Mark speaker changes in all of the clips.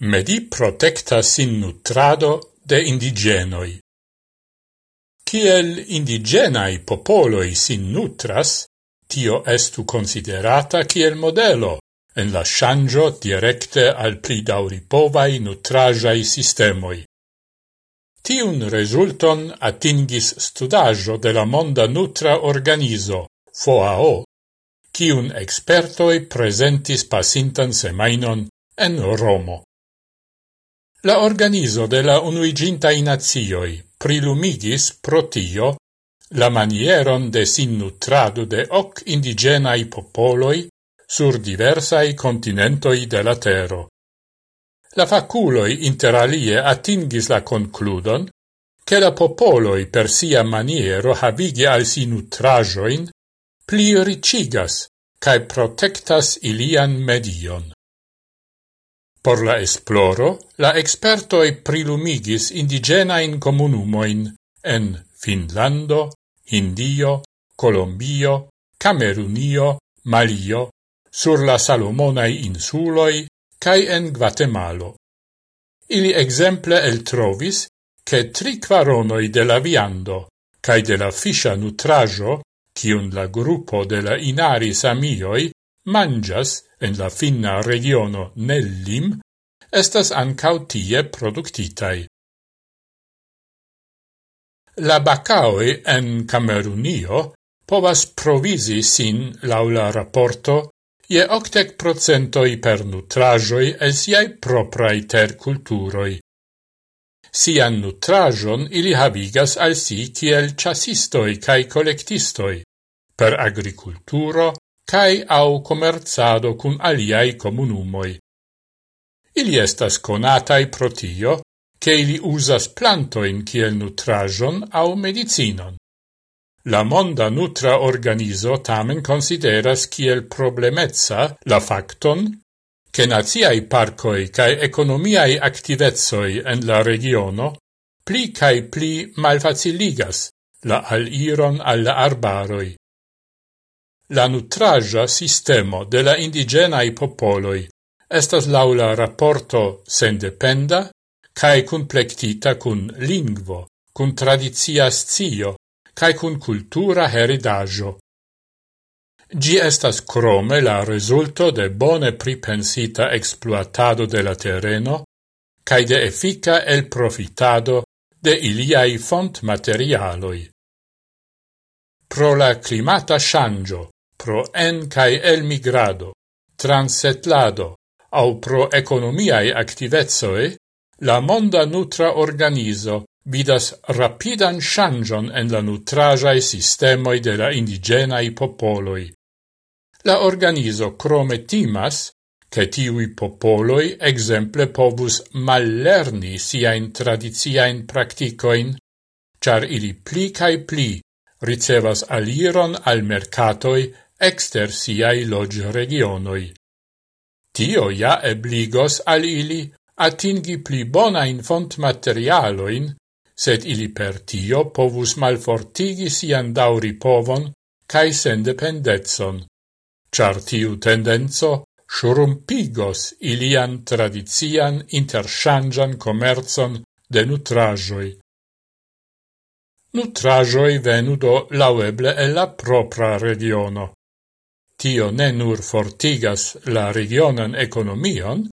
Speaker 1: Medi protecta sin nutrado de indigenoi. Kiel indigenai popoloi sin nutras, tio estu considerata kiel modelo en la shangio directe al pli dauripovai nutrajai sistemoi. Tiun resulton atingis studajo de la Monda Nutra Organizo, FOAO, ciun expertoi presentis pasintan semainon en Romo. La organizo de la unuigintai nazioi prilumigis protio la manieron de sinnutrado de hoc indigenai popoloi sur diversai continentoi de la tero. La faculoi interalie atingis la concludon che la popoloi per sia maniero havigi al si nutrajoin pli ricigas cae protectas ilian medion. Por la esploro, la expertoi prilumigis indigenain comunumoin en Finlando, Hindio, Colombio, Camerunio, Malio, sur la Salomonai insuloi, cae en Guatemalo. Ili exemple el trovis che tri quaronoi de la viando cae de la fiscia nutrajo, cium la gruppo de la inaris amioi mangias en la finna regiono Nellim, estas ancau tie productitai. La bacaoi en Camerunio povas provisi sin laula rapporto je octec procentoi per nutrajoi el siai proprai ter culturoi. Sian nutrajon ili havigas al si kiel chasistoi cae collectistoi, per agriculturo, cae au commerzado cun aliai comunumoi. Ili estas conatai protio, che ili usas plantoin kiel nutrajon au medicinon. La monda nutra organizo tamen consideras kiel problemezza la facton che naziai parcoi cae economiai activezoi en la regiono pli cae pli malfaciligas la aliron alla arbaroi, La nutraja sistemo de la indigenae popoloi estas laula rapporto sendependa cae complectita cun lingvo, cun tradizia scio, cae cun cultura heridaggio. Gi estas crome la resulto de bone pripensita exploatado de la terreno, cae de effica el profitado de iliai font materialoi. Pro la climata shangio, pro en cae el migrado, transetlado, au pro economiae activezoe, la monda nutra organizo vidas rapidan changion en la nutrajae sistemoi de la indigenae popoloi. La organizo crome timas che tiui popoloi exemple povus mallerni siain tradiziaen practicoin, char ili pli cae pli ricevas aliron al mercatoi exter siai log regionoi. Tio ja ebligos al ili atingi pli bona font materialoin, sed ili per tio povus malfortigi sian dauri povon cae sendependetson, char tiu tendenzo shurumpigos ilian tradizian interchangian commerzon de nutrajoi. Nutrajoi venudo laueble e la propra regiono. Tio ne nur fortigas la regionan economion,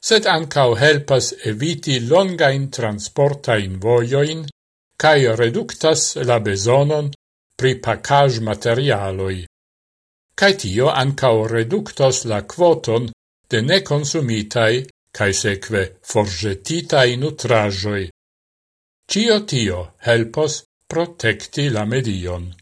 Speaker 1: sed ancau helpas eviti longain transportain voioin cae reductas la besonon pri pacaj materialoi. Cae tio ancau reductas la quoton de neconsumitai cae seque forgetitai nutrajoi. Cio tio helpos protecti la medion.